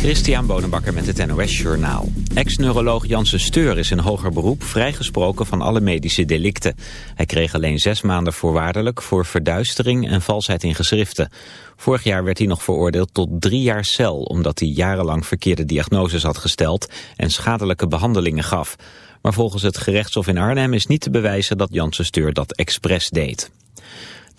Christian Bonenbakker met het NOS Journaal. Ex-neuroloog Janssen Steur is in hoger beroep vrijgesproken van alle medische delicten. Hij kreeg alleen zes maanden voorwaardelijk voor verduistering en valsheid in geschriften. Vorig jaar werd hij nog veroordeeld tot drie jaar cel... omdat hij jarenlang verkeerde diagnoses had gesteld en schadelijke behandelingen gaf. Maar volgens het gerechtshof in Arnhem is niet te bewijzen dat Janssen Steur dat expres deed.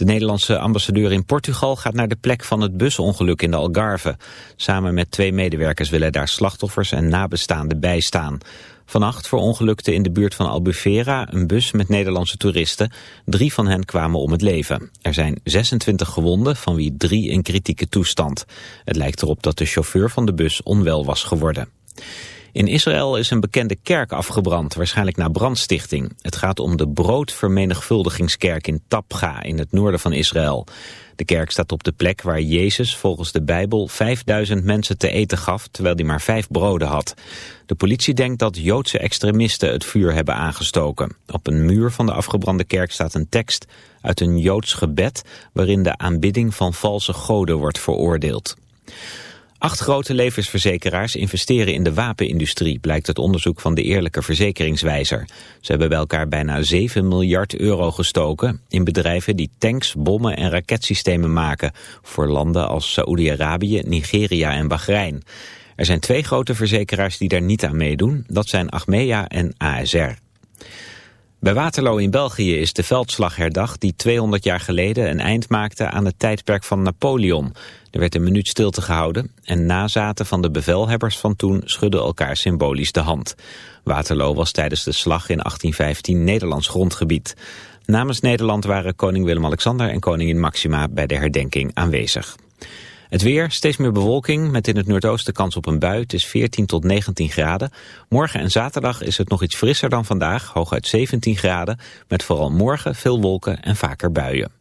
De Nederlandse ambassadeur in Portugal gaat naar de plek van het busongeluk in de Algarve. Samen met twee medewerkers willen daar slachtoffers en nabestaanden bijstaan. Vannacht verongelukte in de buurt van Albufeira een bus met Nederlandse toeristen. Drie van hen kwamen om het leven. Er zijn 26 gewonden, van wie drie in kritieke toestand. Het lijkt erop dat de chauffeur van de bus onwel was geworden. In Israël is een bekende kerk afgebrand, waarschijnlijk na brandstichting. Het gaat om de broodvermenigvuldigingskerk in Tapga in het noorden van Israël. De kerk staat op de plek waar Jezus volgens de Bijbel 5000 mensen te eten gaf, terwijl hij maar vijf broden had. De politie denkt dat Joodse extremisten het vuur hebben aangestoken. Op een muur van de afgebrande kerk staat een tekst uit een Joods gebed waarin de aanbidding van valse goden wordt veroordeeld. Acht grote levensverzekeraars investeren in de wapenindustrie, blijkt het onderzoek van de Eerlijke Verzekeringswijzer. Ze hebben bij elkaar bijna 7 miljard euro gestoken in bedrijven die tanks, bommen en raketsystemen maken voor landen als Saoedi-Arabië, Nigeria en Bahrein. Er zijn twee grote verzekeraars die daar niet aan meedoen, dat zijn Achmea en ASR. Bij Waterloo in België is de veldslag herdacht die 200 jaar geleden een eind maakte aan het tijdperk van Napoleon. Er werd een minuut stilte gehouden en nazaten van de bevelhebbers van toen schudden elkaar symbolisch de hand. Waterloo was tijdens de slag in 1815 Nederlands grondgebied. Namens Nederland waren koning Willem-Alexander en koningin Maxima bij de herdenking aanwezig. Het weer, steeds meer bewolking, met in het noordoosten kans op een bui. Het is 14 tot 19 graden. Morgen en zaterdag is het nog iets frisser dan vandaag, hooguit 17 graden. Met vooral morgen veel wolken en vaker buien.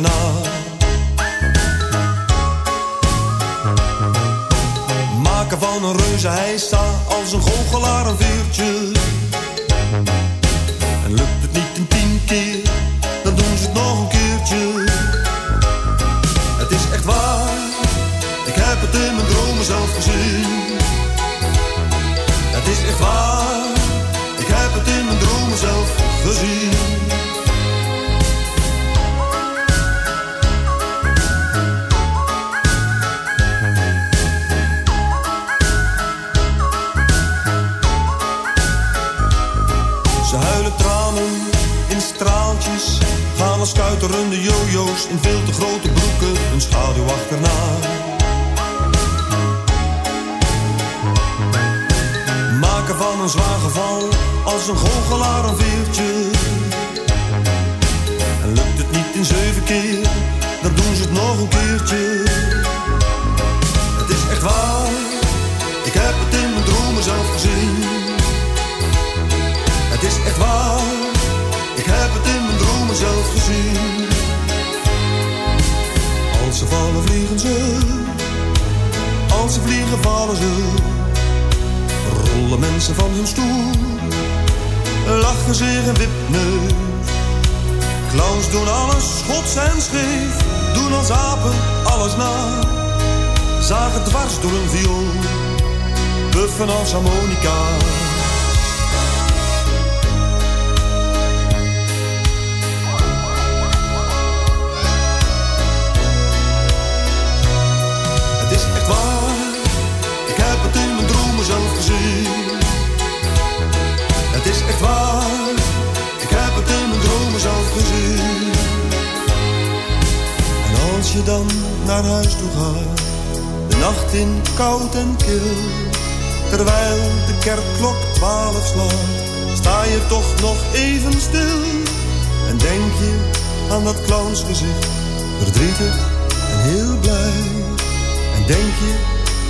nothing of een zwaar geval als een goochelaar een veertje. En lukt het niet in zeven keer, dan doen ze het nog een keertje. Het is echt waar, ik heb het in mijn dromen zelf gezien. Het is echt waar, ik heb het in mijn dromen zelf gezien. Als ze vallen vliegen ze, als ze vliegen vallen ze. Rollen mensen van hun stoel, lachen een wipneus. Clowns doen alles schots en scheef, doen als apen alles na. Zagen dwars door een viool, buffen als harmonica. Je dan naar huis toe gaat, de nacht in koud en kil. Terwijl de kerkklok twaalf slaat, sta je toch nog even stil. En denk je aan dat clownsgezicht, verdrietig en heel blij. En denk je,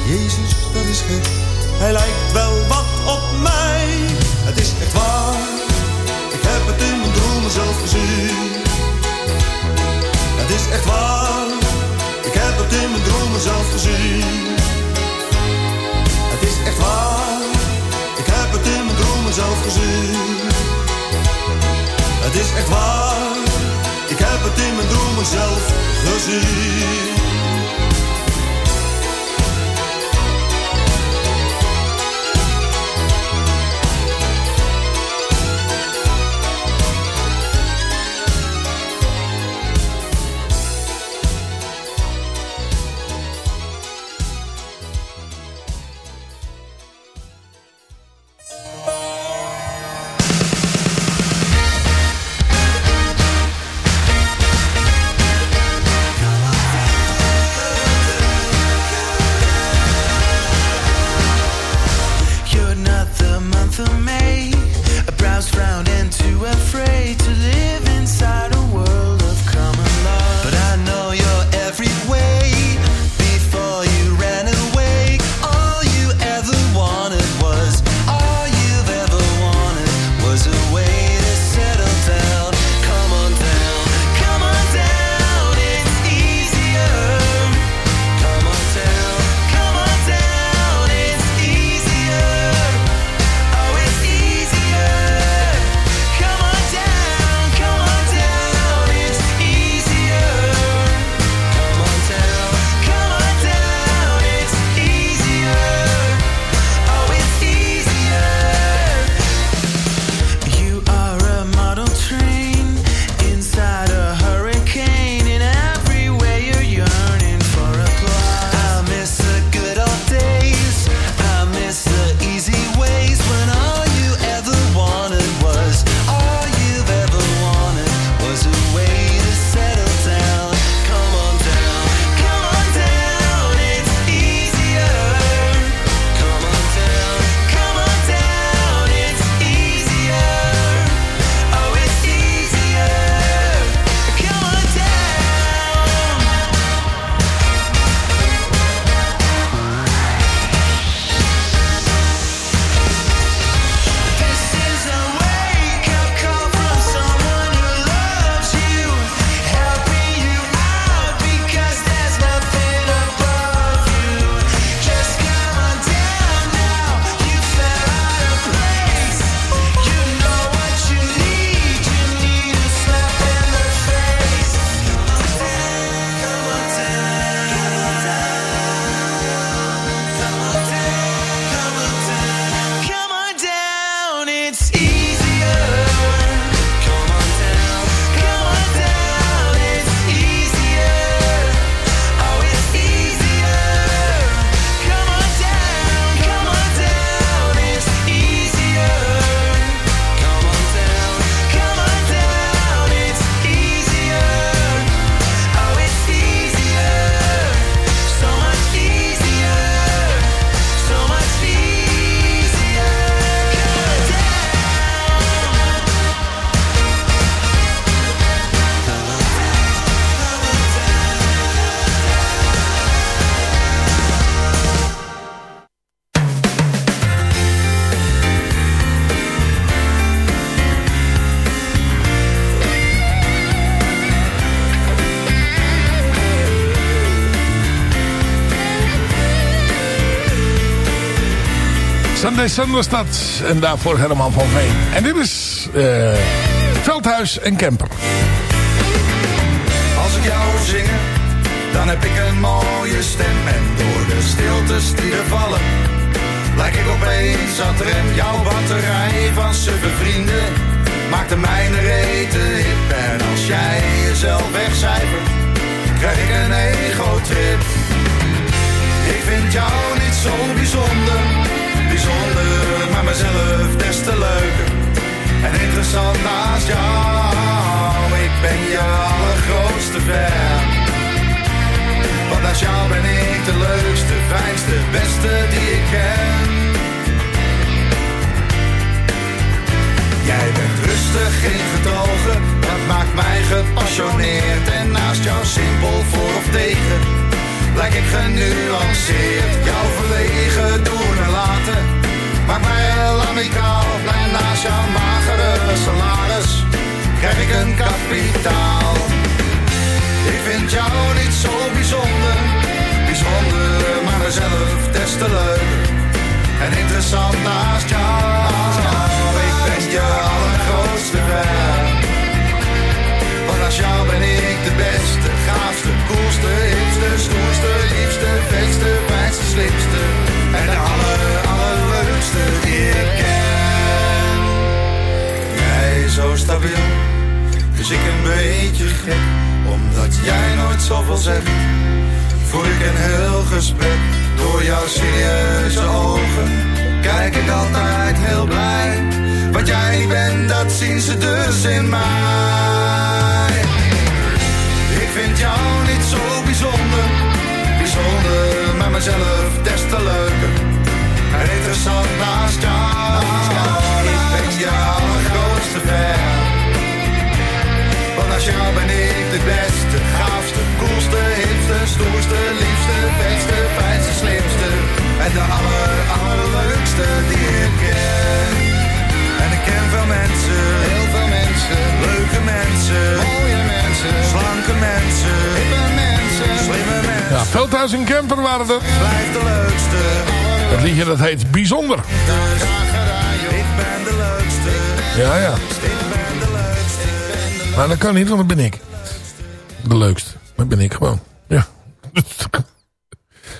Jezus, dat is gek, hij lijkt wel wat op mij. Het is echt waar, ik heb het in mijn dromen zelf gezien. Het is echt waar, heb het in mijn dromen zelf gezien. Het is echt waar, ik heb het in mijn dromen zelf gezien. Het is echt waar, ik heb het in mijn dromen zelf gezien. Sun was dat. En daarvoor Herman van Veen. En dit is eh, Veldhuis en Kemper. Als ik jou zingen, dan heb ik een mooie stem. En door de stiltes die vallen, lijk ik opeens aan rem. Jouw batterij van suffe vrienden, maakt de mijne rete hip. En als jij jezelf wegcijfert, krijg ik een ego-trip. Ik vind jou niet zo bijzonder, bijzonder, maar mezelf des te leuker. En interessant naast jou, ik ben je allergrootste fan. Want naast jou ben ik de leukste, fijnste, beste die ik ken. Jij bent rustig, geen getogen, dat maakt mij gepassioneerd. En naast jou simpel voor of tegen, lijk ik genuanceerd. Jouw verlegen doen en laten, maakt mij heel amicaal. En naast jouw magere salaris, krijg ik een kapitaal. Ik vind jou niet zo bijzonder, bijzonder, maar mezelf des te leuker. En interessant naast jou, ik ben je allergrootste fan. Want als jou ben ik de beste, gaafste, koelste, hipste, stoerste, liefste, vetste, fijnste, slimste. En de aller, allerleukste die ik ken. Jij zo stabiel, dus ik een beetje gek. Omdat jij nooit zoveel zegt, voer ik een heel gesprek. Door jouw serieuze ogen, kijk ik altijd heel blij. Wat jij niet bent, dat zien ze dus in mij. Ik vind jou maar mezelf des te leuker. En interessant naast jou, ik ben je allergrootste fan. Want als jou ben ik de beste, gaafste, koelste, hipste, stoerste, liefste, beste, fijnste, slimste. En de aller, allerleukste die Veldhuis en Kemper waren er. Blijf de leukste, Het liedje dat heet Bijzonder. ik ben de leukste, Ja, ja. Maar dat kan niet, want dat ben ik. De leukste. Dat ben ik gewoon. Ja.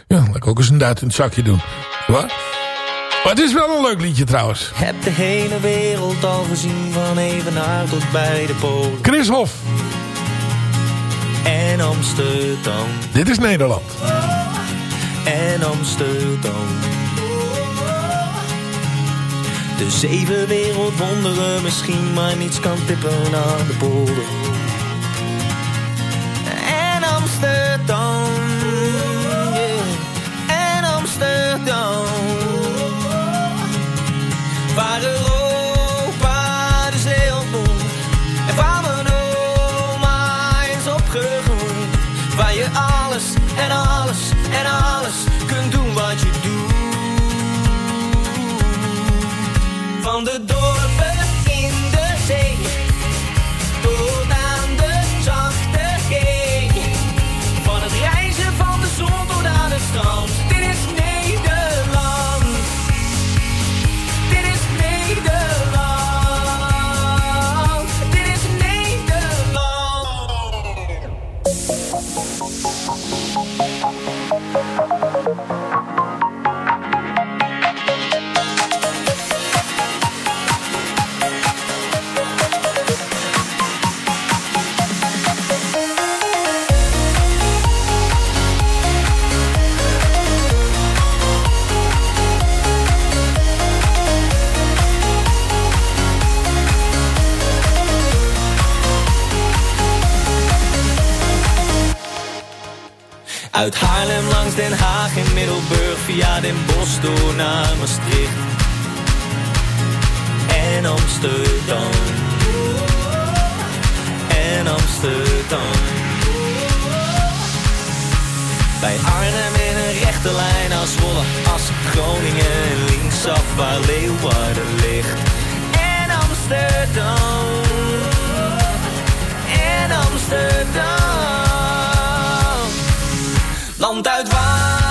Ja, laat ik ook eens een duit in het zakje doen. Wat? Maar het is wel een leuk liedje trouwens. Heb de hele wereld al gezien van Evenaar tot bij de Polen. Chris Hof. En Amsterdam. Dit is Nederland. En Amsterdam. De zeven wereldwonderen misschien, maar niets kan tippen aan de polder. Uit Haarlem langs Den Haag in Middelburg via Den Bosch door naar Maastricht en Amsterdam en Amsterdam. Bij Arnhem in een rechte lijn als Zwolle, als Groningen en linksaf waar Leeuwarden ligt en Amsterdam en Amsterdam. Land uit waar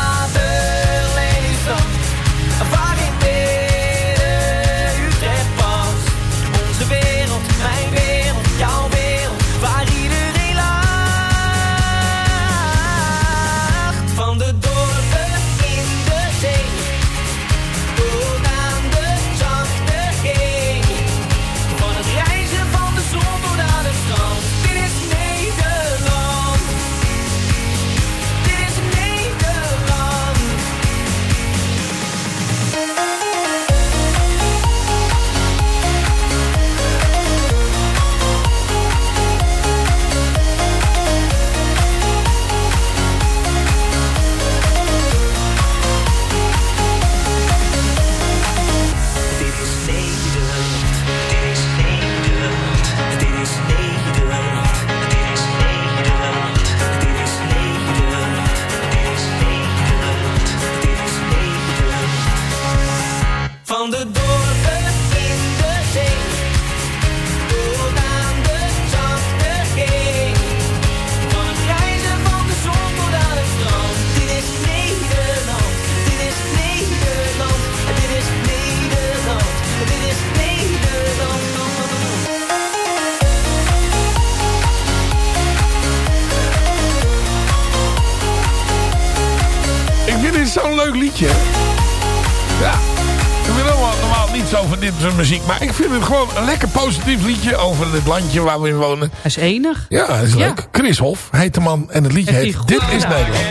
muziek. Maar ik vind het gewoon een lekker positief liedje over het landje waar we in wonen. Hij is enig. Ja, dat is Ja. leuk. Chris Hof heet de man. En het liedje Heeft heet Dit is gedaan. Nederland.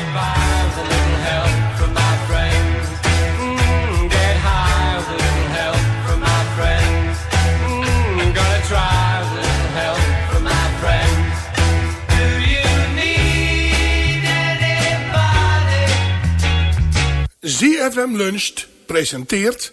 ZFM Luncht presenteert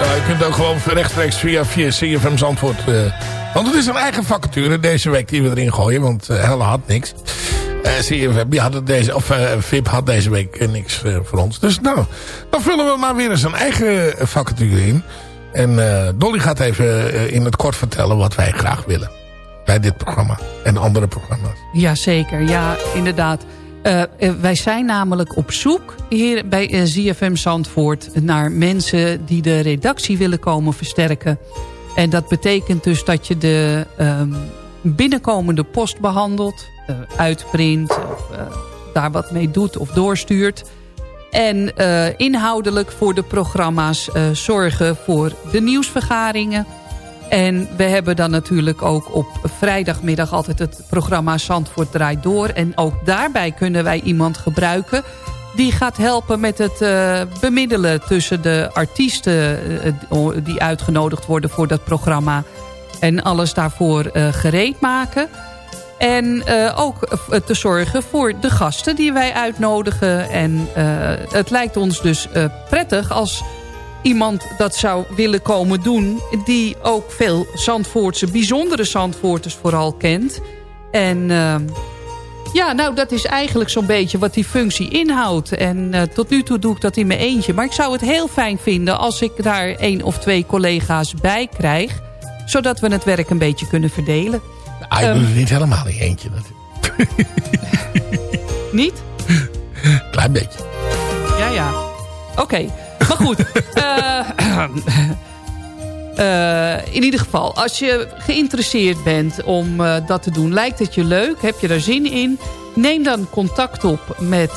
Ja, je kunt ook gewoon rechtstreeks via, via Zandvoort. eh, want het is een eigen vacature deze week die we erin gooien. Want eh Helle had niks. Eh CFM had het deze, of eh, VIP had deze week eh, niks eh, voor ons. Dus nou, dan vullen we maar weer eens een eigen eh, vacature in. En eh, Dolly gaat even eh, in het kort vertellen wat wij graag willen. Bij dit programma en andere programma's. Jazeker, ja, inderdaad. Eh, eh, wij zijn namelijk op zoek hier bij eh, ZFM Zandvoort... naar mensen die de redactie willen komen versterken. En dat betekent dus dat je de ehm, binnenkomende post behandelt... eh, uitprint of daar wat mee doet of doorstuurt... En inhoudelijk voor de programma's zorgen voor de nieuwsvergaringen... En we hebben dan natuurlijk ook op vrijdagmiddag altijd het programma Zandvoort draait door. En ook daarbij kunnen wij iemand gebruiken die gaat helpen met het eh, bemiddelen tussen de artiesten eh, die uitgenodigd worden voor dat programma. En alles daarvoor eh, gereed maken. En eh, ook eh, te zorgen voor de gasten die wij uitnodigen. En eh, het lijkt ons dus eh, prettig als iemand dat zou willen komen doen... die ook veel Zandvoortse, bijzondere Zandvoorters vooral kent. En eh, ja, nou, dat is eigenlijk zo'n beetje wat die functie inhoudt. En eh, tot nu toe doe ik dat in mijn eentje. Maar ik zou het heel fijn vinden als ik daar één of twee collega's bij krijg... zodat we het werk een beetje kunnen verdelen. Ah, je Ehm, doet het niet helemaal in je eentje natuurlijk. Niet? Klein beetje. Ja, ja. Oké, maar goed. Eh, eh, in ieder geval, als je geïnteresseerd bent om eh, dat te doen... lijkt het je leuk, heb je daar zin in... neem dan contact op met,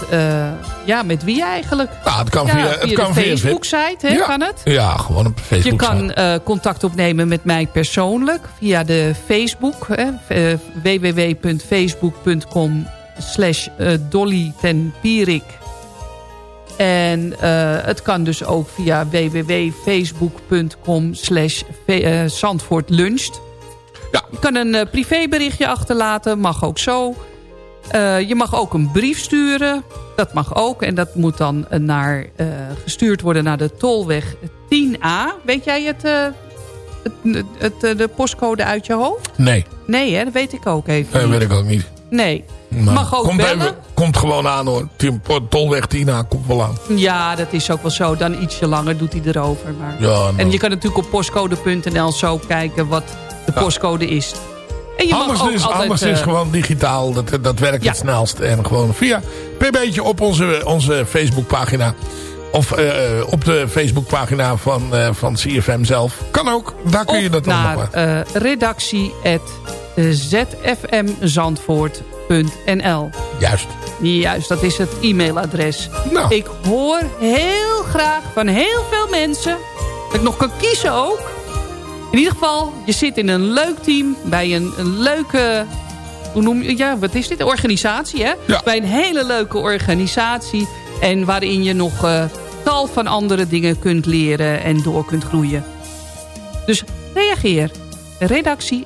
ja, met wie eigenlijk? Nou, het kan Ja, via, het kan de via Facebook-site, hè, Ja. kan het? Ja, gewoon op Je Facebook. kan eh, contact opnemen met mij persoonlijk via de Facebook. Www.facebook.com slash Dolly ten Pierik. En eh, het kan dus ook via www.facebook.com slash eh, Zandvoort luncht. Ja. Je kan een eh, privéberichtje achterlaten, mag ook zo. Eh, je mag ook een brief sturen. Dat mag ook. En dat moet dan naar, eh, gestuurd worden naar de Tolweg 10A. Weet jij het, eh, het, het, de postcode uit je hoofd? Nee, Nee, hè? dat weet ik ook even dat weet ik ook niet. Nee. Mag ook komt, bellen. even- komt gewoon aan hoor. Tolweg Tina komt wel aan. Ja, dat is ook wel zo. Dan ietsje langer doet hij erover. Maar... Ja, nou. En je kan natuurlijk op postcode.nl zo kijken wat de postcode is. En je anders mag ook is, altijd... anders eh, is gewoon digitaal. Dat, dat werkt Ja. het snelst. En gewoon via pb'tje op onze, onze Facebookpagina. Of eh, op de Facebookpagina van, eh, van CFM zelf. Kan ook. Daar kun je dat dan nog naar eh redactie zfmzandvoort.nl Juist. Juist, dat is het e-mailadres. Nou. Ik hoor heel graag van heel veel mensen... dat ik nog kan kiezen ook. In ieder geval, je zit in een leuk team... bij een, een leuke... Hoe noem je, ja, wat is dit? Organisatie, hè? Ja. Bij een hele leuke organisatie. En waarin je nog eh, tal van andere dingen kunt leren... en door kunt groeien. Dus reageer. Redactie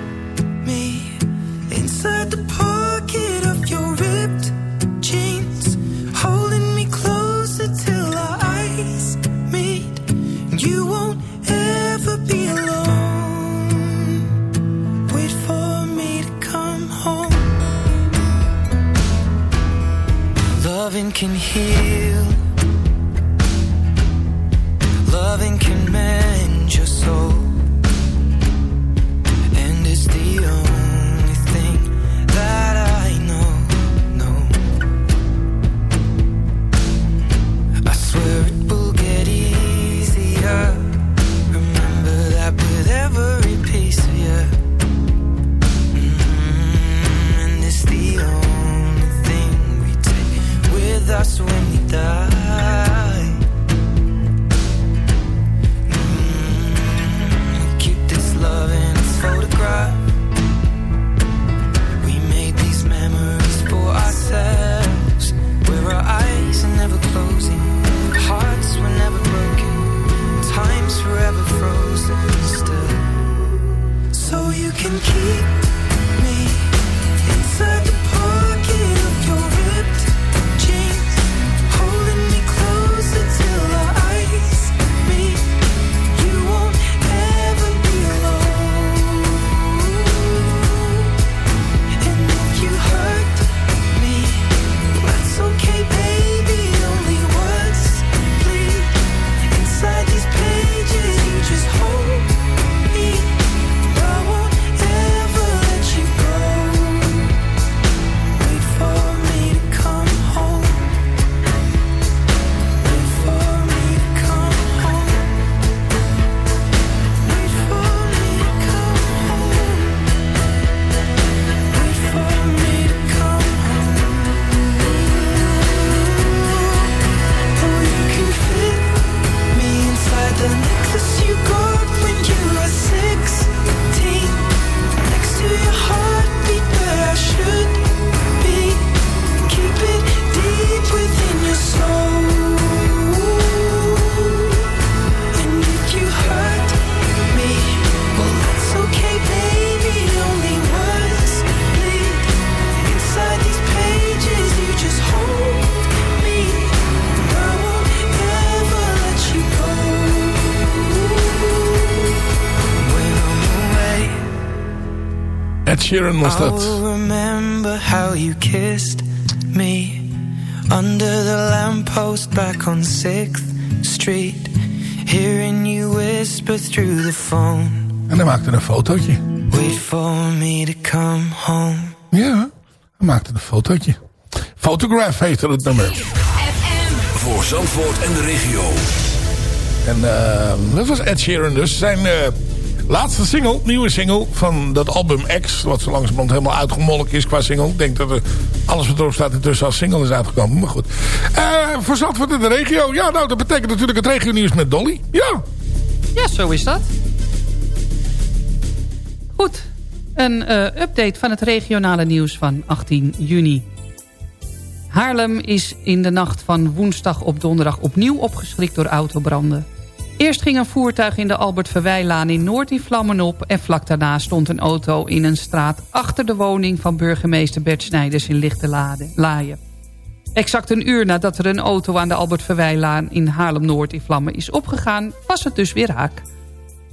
can hear Sheeran was dat. Remember how you kissed me Under the lamppost back on 6th Street Hearing you whisper through the phone En hij maakte een fotootje. Wait for me to come home Ja, hij maakte een fotootje. Photograph heette het nummer. Voor Zandvoort en de regio. En uh, dat was Ed Sheeran dus. Zijn... Uh, laatste single, nieuwe single van dat album X. Wat zo langzamerhand helemaal uitgemolken is qua single. Ik denk dat er alles wat erop staat intussen als single is uitgekomen. Maar goed. Uh, voor en de regio. Ja, nou dat betekent natuurlijk het regio nieuws met Dolly. Ja. Ja, zo is dat. Goed. Een uh, update van het regionale nieuws van 18 juni. Haarlem is in de nacht van woensdag op donderdag opnieuw opgeschrikt door autobranden. Eerst ging een voertuig in de Albert Verwijlaan in Noord in vlammen op... en vlak daarna stond een auto in een straat achter de woning van burgemeester Bert Snijders in Lichte Laaien. Exact een uur nadat er een auto aan de Albert Verwijlaan in Haarlem-Noord in vlammen is opgegaan... was het dus weer raak.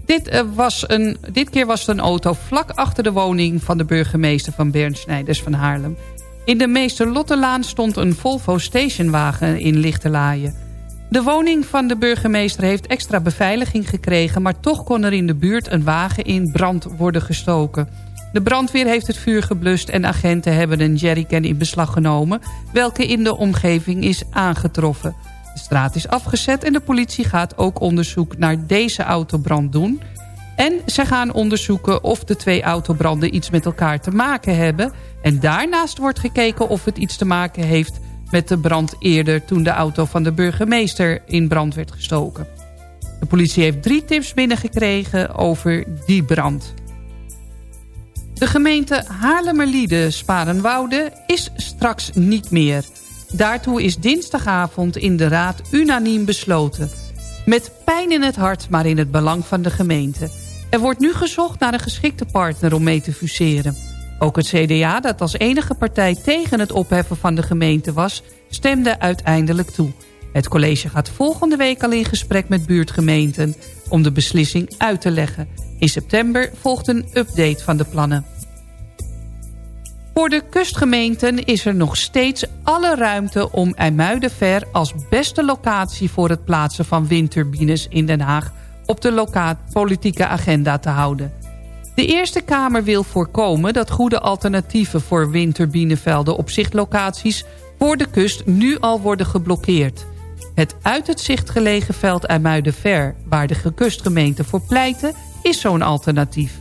Dit, uh, was een, dit keer was het een auto vlak achter de woning van de burgemeester van Bert Snijders van Haarlem... In de Meester Lottelaan stond een Volvo stationwagen in Lichtelaaien. De woning van de burgemeester heeft extra beveiliging gekregen... maar toch kon er in de buurt een wagen in brand worden gestoken. De brandweer heeft het vuur geblust en agenten hebben een jerrycan in beslag genomen... welke in de omgeving is aangetroffen. De straat is afgezet en de politie gaat ook onderzoek naar deze autobrand doen... En ze gaan onderzoeken of de twee autobranden iets met elkaar te maken hebben. En daarnaast wordt gekeken of het iets te maken heeft met de brand eerder... toen de auto van de burgemeester in brand werd gestoken. De politie heeft drie tips binnengekregen over die brand. De gemeente Haarlemmerliede-Sparenwoude is straks niet meer. Daartoe is dinsdagavond in de raad unaniem besloten. Met pijn in het hart, maar in het belang van de gemeente... Er wordt nu gezocht naar een geschikte partner om mee te fuseren. Ook het CDA, dat als enige partij tegen het opheffen van de gemeente was... stemde uiteindelijk toe. Het college gaat volgende week al in gesprek met buurtgemeenten... om de beslissing uit te leggen. In september volgt een update van de plannen. Voor de kustgemeenten is er nog steeds alle ruimte om IJmuidenver... als beste locatie voor het plaatsen van windturbines in Den Haag op de politieke agenda te houden. De Eerste Kamer wil voorkomen dat goede alternatieven voor windturbinevelden op zichtlocaties voor de kust nu al worden geblokkeerd. Het uit het zicht gelegen veld IJmuidenver, waar de kustgemeente voor pleiten, is zo'n alternatief.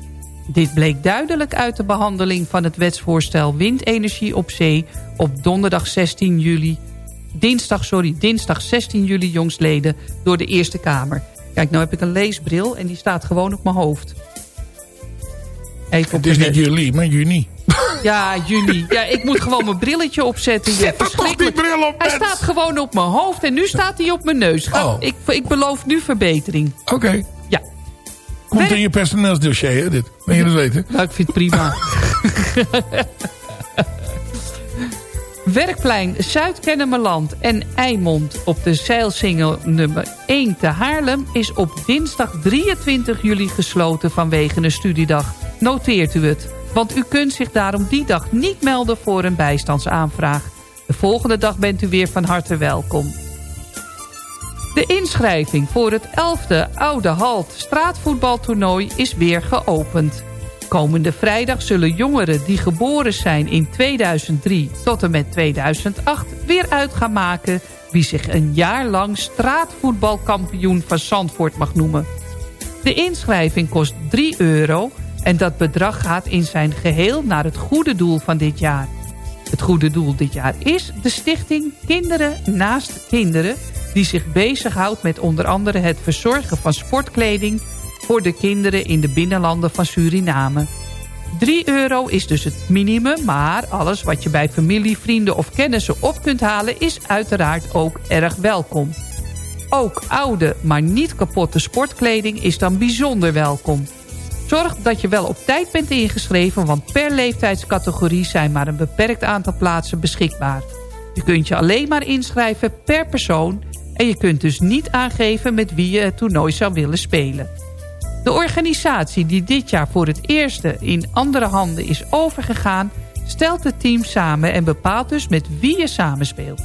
Dit bleek duidelijk uit de behandeling van het wetsvoorstel windenergie op zee op donderdag 16 juli, dinsdag, sorry, dinsdag 16 juli jongstleden door de Eerste Kamer. Kijk, nou heb ik een leesbril en die staat gewoon op mijn hoofd. Even het is niet juli, maar juni. Ja, juni. Ja, ik moet gewoon mijn brilletje opzetten. Zet toch die bril op, Hij staat gewoon op mijn hoofd en nu staat hij op mijn neus. Ga, Oh. ik, ik beloof nu verbetering. Oké. Ja. Komt in je personeelsdossier, hè, dit. Wil je dat weten? Nou, ik vind het prima. Werkplein Zuid-Kennemerland en Eimond op de zeilsingel nummer 1 te Haarlem... is op dinsdag 23 juli gesloten vanwege een studiedag. Noteert u het, want u kunt zich daarom die dag niet melden voor een bijstandsaanvraag. De volgende dag bent u weer van harte welkom. De inschrijving voor het 11e Oude Halt straatvoetbaltoernooi is weer geopend. Komende vrijdag zullen jongeren die geboren zijn in 2003 tot en met 2008... weer uit gaan maken wie zich een jaar lang straatvoetbalkampioen van Zandvoort mag noemen. De inschrijving kost 3 euro en dat bedrag gaat in zijn geheel naar het goede doel van dit jaar. Het goede doel dit jaar is de stichting Kinderen Naast Kinderen... die zich bezighoudt met onder andere het verzorgen van sportkleding... voor de kinderen in de binnenlanden van Suriname. 3 euro is dus het minimum, maar alles wat je bij familie, vrienden of kennissen op kunt halen... is uiteraard ook erg welkom. Ook oude, maar niet kapotte sportkleding is dan bijzonder welkom. Zorg dat je wel op tijd bent ingeschreven... want per leeftijdscategorie zijn maar een beperkt aantal plaatsen beschikbaar. Je kunt je alleen maar inschrijven per persoon... en je kunt dus niet aangeven met wie je het toernooi zou willen spelen. De organisatie die dit jaar voor het eerste in andere handen is overgegaan... stelt het team samen en bepaalt dus met wie je samenspeelt.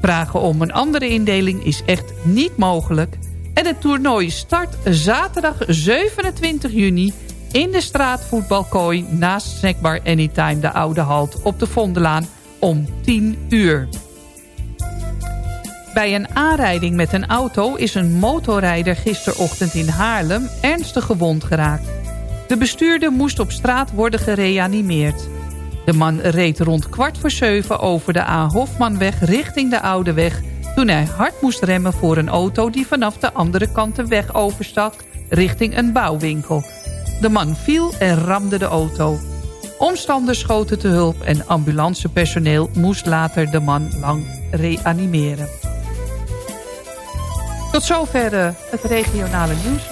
Vragen om een andere indeling is echt niet mogelijk. En het toernooi start zaterdag 27 juni in de straatvoetbalkooi naast Snackbar Anytime de Oude Halt op de Vondelaan om 10 uur. Bij een aanrijding met een auto is een motorrijder gisterochtend in Haarlem ernstig gewond geraakt. De bestuurder moest op straat worden gereanimeerd. De man reed rond kwart voor zeven over de A. Hofmanweg richting de Oude Weg... toen hij hard moest remmen voor een auto die vanaf de andere kant de weg overstak... richting een bouwwinkel. De man viel en ramde de auto. Omstanders schoten te hulp en ambulancepersoneel moest later de man lang reanimeren. Tot zover eh, het regionale nieuws.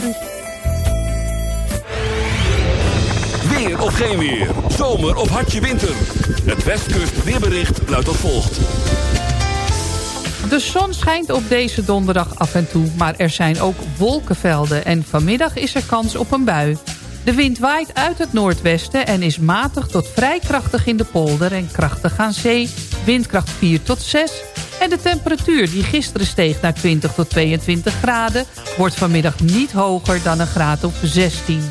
Weer of geen weer. Zomer of hartje winter. Het Westkust weerbericht luidt als volgt. De zon schijnt op deze donderdag af en toe, maar er zijn ook wolkenvelden... en vanmiddag is er kans op een bui. De wind waait uit het noordwesten en is matig tot vrij krachtig in de polder... en krachtig aan zee, windkracht 4 tot 6... En de temperatuur die gisteren steeg naar 20 tot 22 graden... wordt vanmiddag niet hoger dan een graad of 16.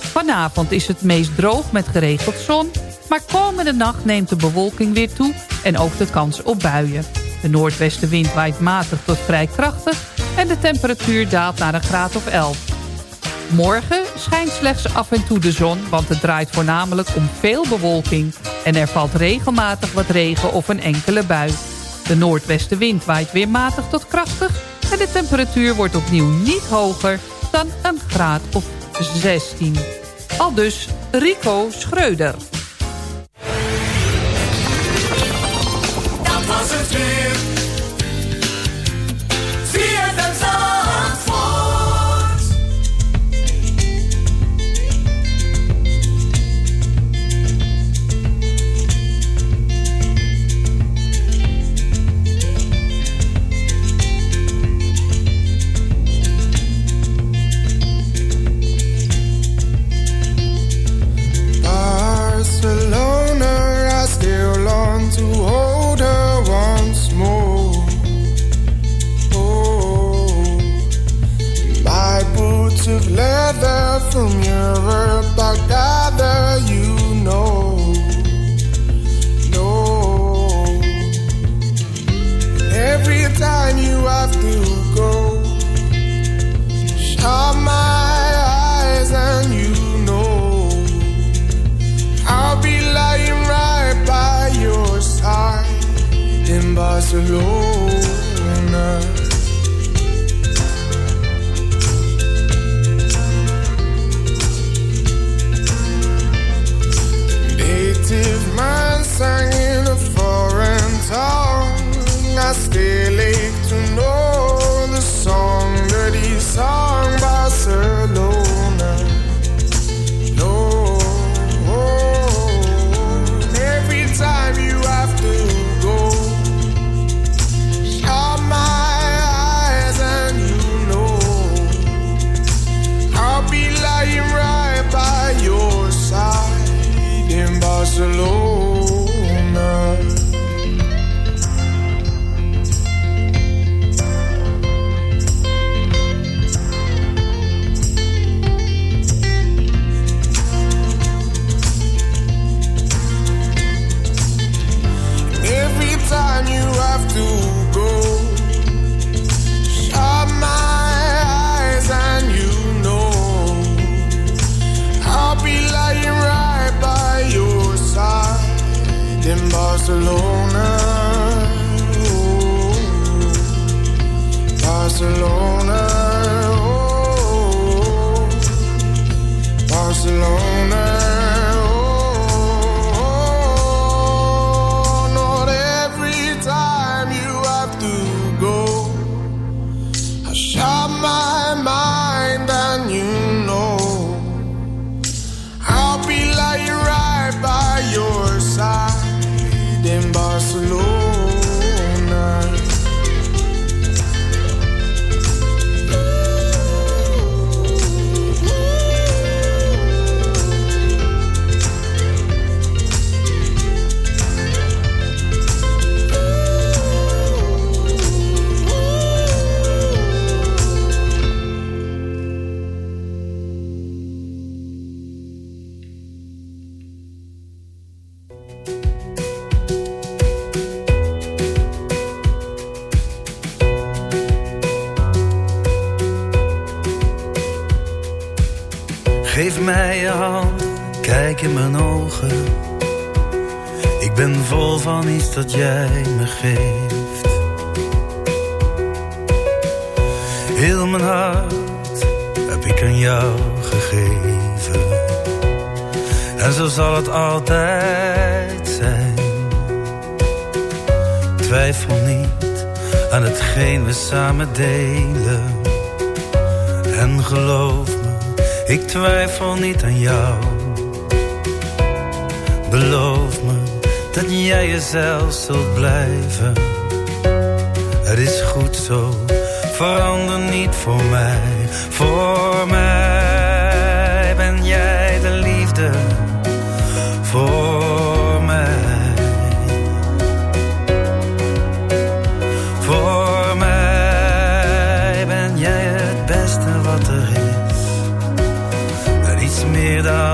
Vanavond is het meest droog met geregeld zon... maar komende nacht neemt de bewolking weer toe en ook de kans op buien. De noordwestenwind waait matig tot vrij krachtig... en de temperatuur daalt naar een graad of 11. Morgen schijnt slechts af en toe de zon... want het draait voornamelijk om veel bewolking... en er valt regelmatig wat regen of een enkele bui. De noordwestenwind waait weer matig tot krachtig... en de temperatuur wordt opnieuw niet hoger dan een graad of 16. Al dus Rico Schreuder. Dat was het weer.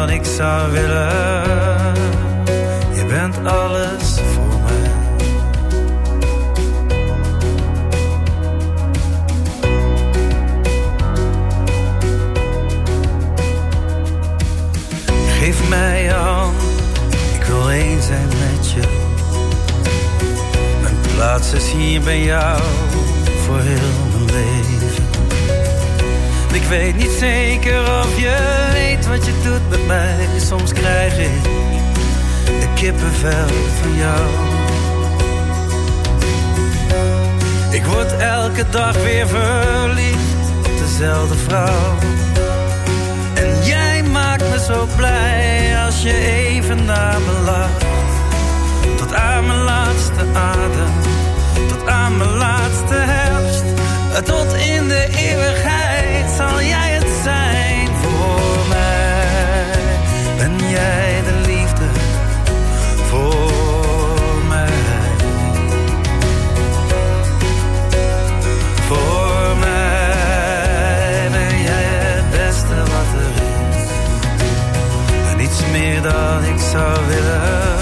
Dan ik zou willen. Je bent alles voor mij. Geef mij je hand, ik wil één zijn met je. Mijn plaats is hier bij jou weet niet zeker of je weet wat je doet met mij. Soms krijg ik de kippenvel van jou. Ik word elke dag weer verliefd op dezelfde vrouw. En jij maakt me zo blij als je even naar me lacht. Tot aan mijn laatste adem, tot aan mijn laatste herfst. Tot in de eeuwigheid zal jij het zijn voor mij. Ben jij de liefde voor mij? Voor mij ben jij het beste wat er is. En iets meer dan ik zou willen.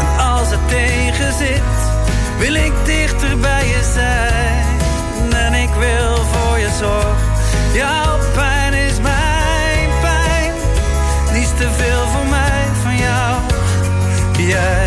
En als het tegen zit, wil ik dichter bij je zijn. En ik wil voor je zorgen. Jouw pijn is mijn pijn. Niets te veel voor mij van jou. Jij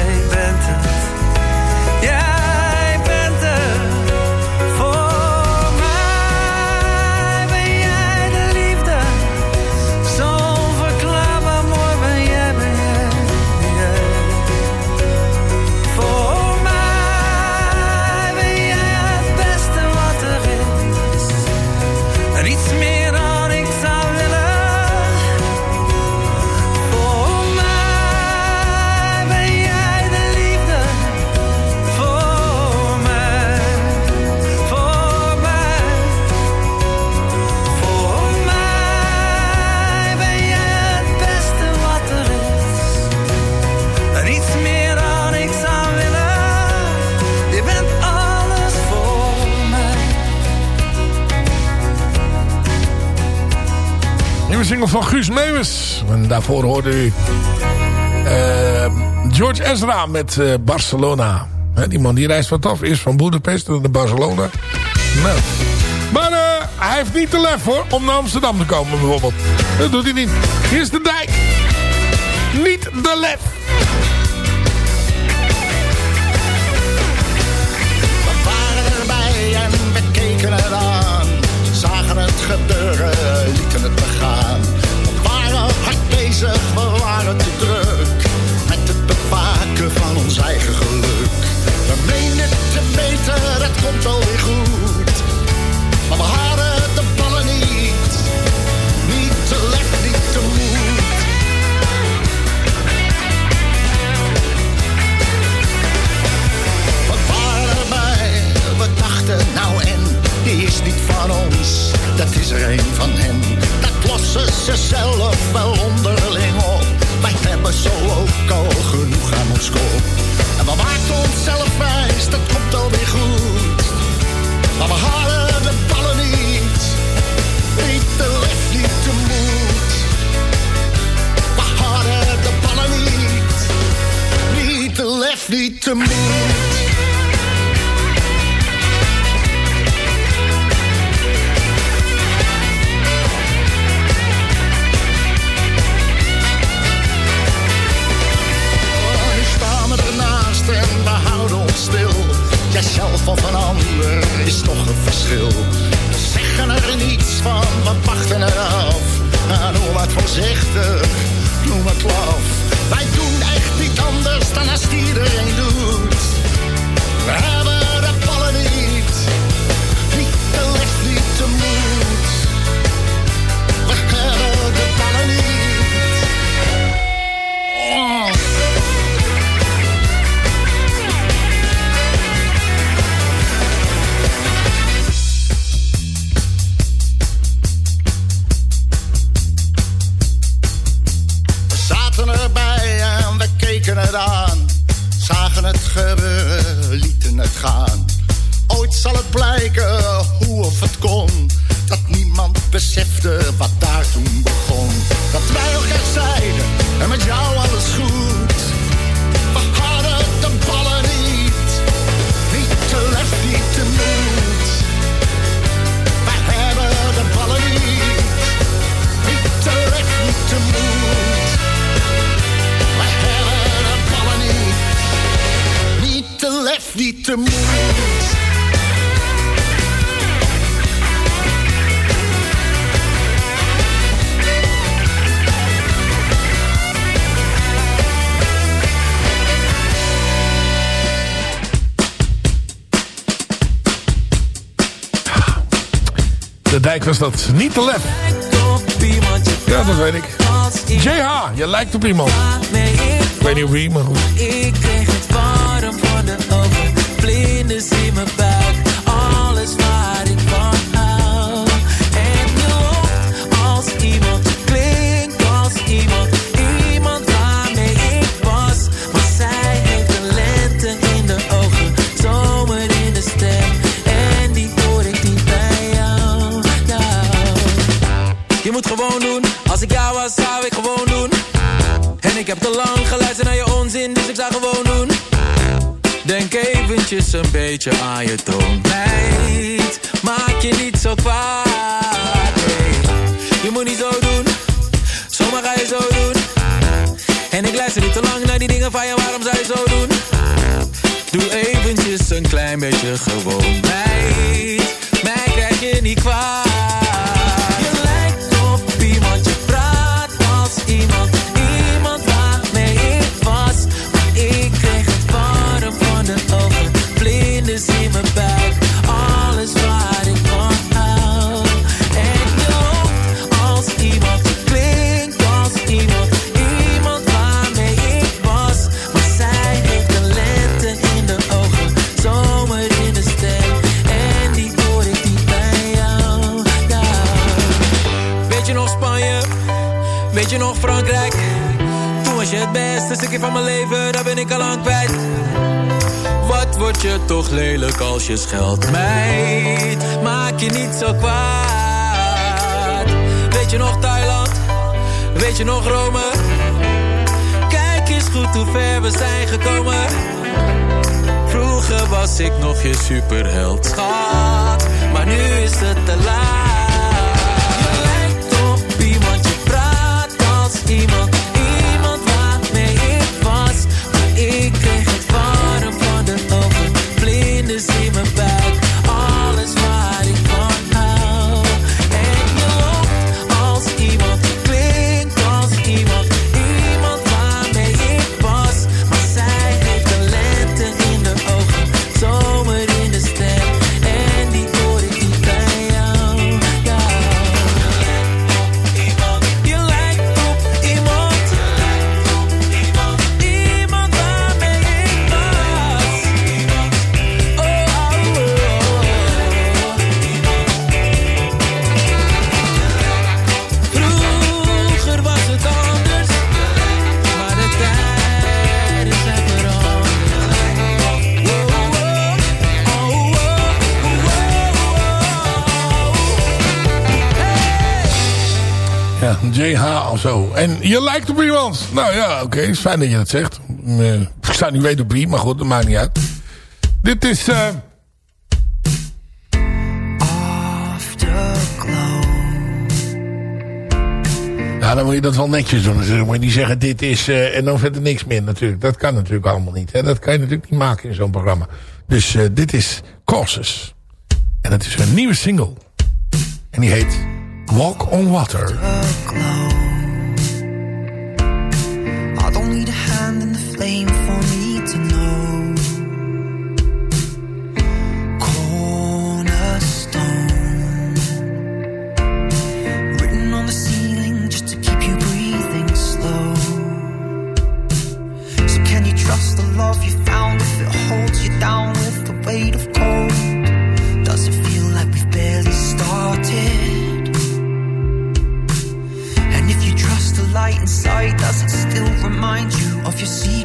En daarvoor hoorde u eh, George Ezra met eh, Barcelona. Die man die reist wat af. Eerst van Boedapest naar Barcelona. Nou. Maar eh, hij heeft niet de lef hoor, om naar Amsterdam te komen bijvoorbeeld. Dat doet hij niet. Hier is de dijk. Niet de lef. We waren erbij en we keken het. Zagen het gebeuren, lieten het begaan. We waren bezig, we waren te druk. Met het bewaken van ons eigen geluk. We meenden te weten, het komt wel weer goed. Maar we hadden de ballen niet. Niet te lef, niet te moed. We waren erbij, we dachten nou en, die is niet van ons, dat is er een van hen. Dat lossen ze zelf wel onderling op. Wij hebben zo ook al genoeg aan ons kop. Dijk was dat. Niet te lef. Ja, dat weet ik. JH, je lijkt op iemand. Ik weet niet wie, maar goed. Ik kreeg het warm van de ogen, vlinders in mijn buik, eventjes een beetje aan je toon. Meid, maak je niet zo kwaad. Je moet niet zo doen, zomaar ga je zo doen. En ik luister niet te lang naar die dingen van je, waarom zou je zo doen? Doe eventjes een klein beetje gewoon. Meid, mij krijg je niet kwaad. Van mijn leven, daar ben ik al lang kwijt. Wat word je toch lelijk als je scheldt, meid? Maak je niet zo kwaad. Weet je nog Thailand? Weet je nog Rome? Kijk eens goed hoe ver we zijn gekomen. Vroeger was ik nog je superheld, schat. Maar nu is het te laat. JH of zo. En je lijkt op iemand. Nou ja, oké. Okay, is fijn dat je dat zegt. Mm, eh, ik sta niet weten op wie, maar goed, dat maakt niet uit. Dit is... Uh... Ja, dan moet je dat wel netjes doen. Dan moet je niet zeggen dit is... Eh, en dan verder niks meer natuurlijk. Dat kan natuurlijk allemaal niet. Hè? Dat kan je natuurlijk niet maken in zo'n programma. Dus dit is Causes. En het is een nieuwe single. En die heet... Walk on Water. I don't need a hand in the flame for me to know. off your seat.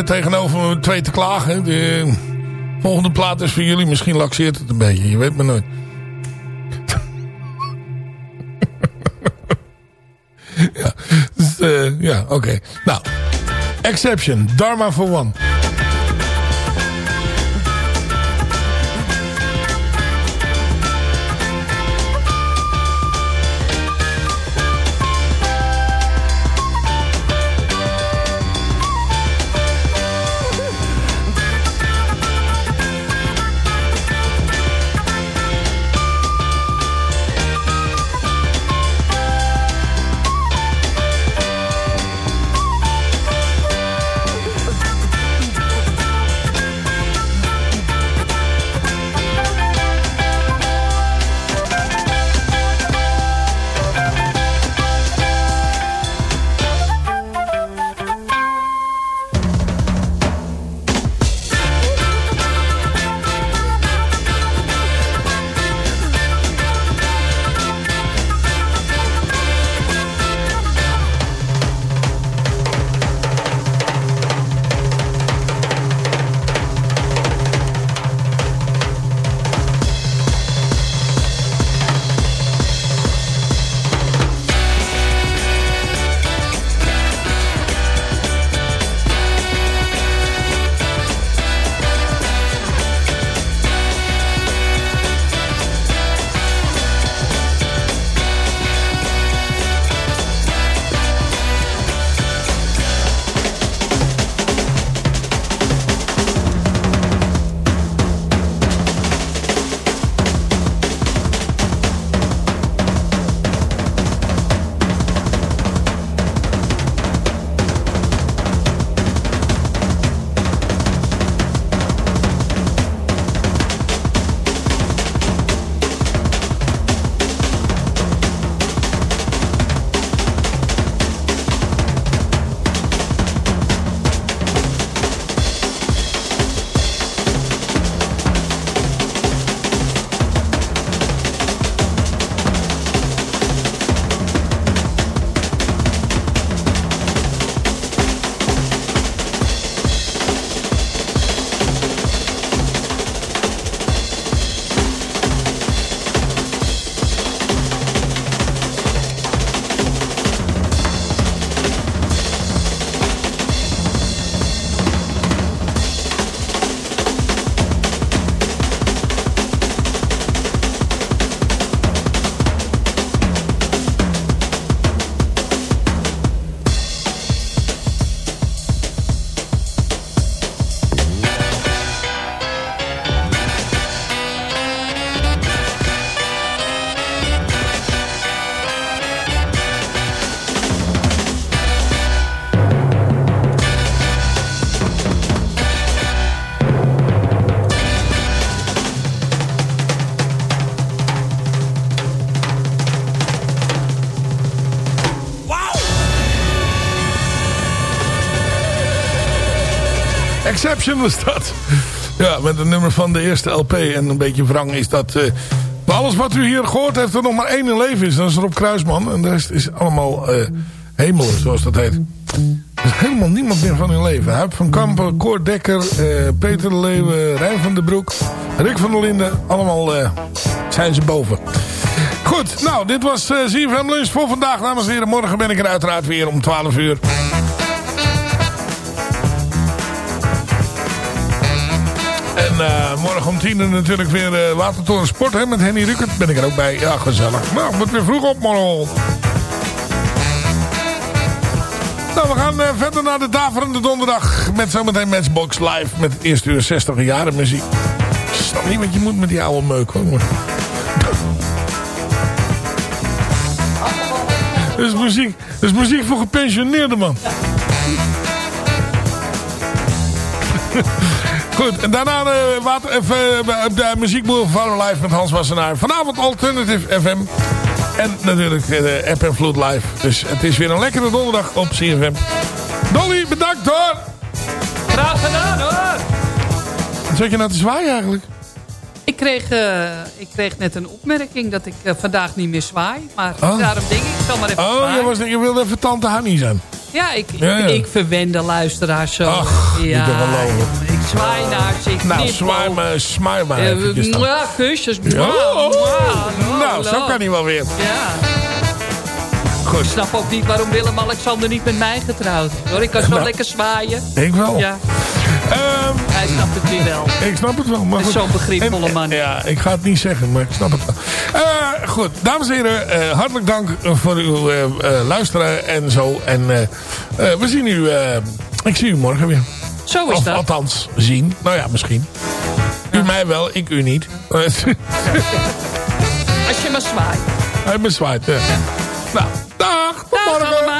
Eh, tegenover twee te klagen. De volgende plaat is voor jullie. Misschien laxeert het een beetje. Je weet maar nooit. ja, dus, eh, ja oké. Nou, Exception. Dharma for One. Exception was dat. Ja, met een nummer van de eerste LP. En een beetje wrang is dat... eh, maar alles wat u hier gehoord heeft, er nog maar één in leven is. Dat is Rob Kruisman. En de rest is allemaal hemelen, zoals dat heet. Er is helemaal niemand meer van hun leven. Van Kampen, Koord Dekker, eh, Peter de Leeuwen, Rijn van den Broek, Rick van der Linden. Allemaal zijn ze boven. Goed, nou, dit was ZFM Lunch voor vandaag, dames en heren. Morgen ben ik er uiteraard weer om 12 uur. En morgen om 10 uur natuurlijk weer eh Watertoren Sport hè, met Henny Rukert. Ben ik er ook bij. Ja, gezellig. Nou, moet weer vroeg op morgen. Nou, we gaan eh, verder naar de daverende donderdag. Met zometeen Matchbox Live. Met het eerste uur 60 jaren muziek. Snap niet wat je moet met die oude meuk. Hoor. Dat is muziek, dat is muziek voor gepensioneerden, man. Goed, en daarna de, water, even, eh, de Boulevard Live met Hans Wassenaar. Vanavond Alternative FM. En natuurlijk eh, de App en Vloed Live. Dus het is weer een lekkere donderdag op CFM. Dolly, bedankt hoor! Graag gedaan hoor! Wat zat je nou te zwaaien eigenlijk? Ik kreeg, eh, ik kreeg net een opmerking dat ik eh, vandaag niet meer zwaai. Maar Oh. daarom denk ik, ik zal maar even Oh, je, was, je wilde even tante Hannie zijn. Ja, ik, Ja, ja. ik verwen de luisteraars zo. Ach, ja, jongen, ik zwaai naar ze. Ik Nou, zwaai maar, zwaai maar eventjes dan. mwah, kusjes. Ja. mwah, mwah, Nou, zo kan hij wel weer. Ja. Ik snap ook niet waarom Willem-Alexander niet met mij getrouwd. Hoor. Ik kan zo Nou, lekker zwaaien. Ik wel. Ja, Ehm, hij snapt het weer wel. ik snap het wel. Maar Het is goed. zo'n begripvolle man. Ja, ik ga het niet zeggen, maar ik snap het wel. Eh, goed, dames en heren, eh, hartelijk dank voor uw eh, luisteren en zo. En we zien u, ik zie u morgen weer. Zo is of, dat. althans, zien. Nou ja, misschien. U mij wel, ik u niet. Als je maar zwaait. Hij bezwaait. ja. Nou, dag. Tot Dag morgen. allemaal.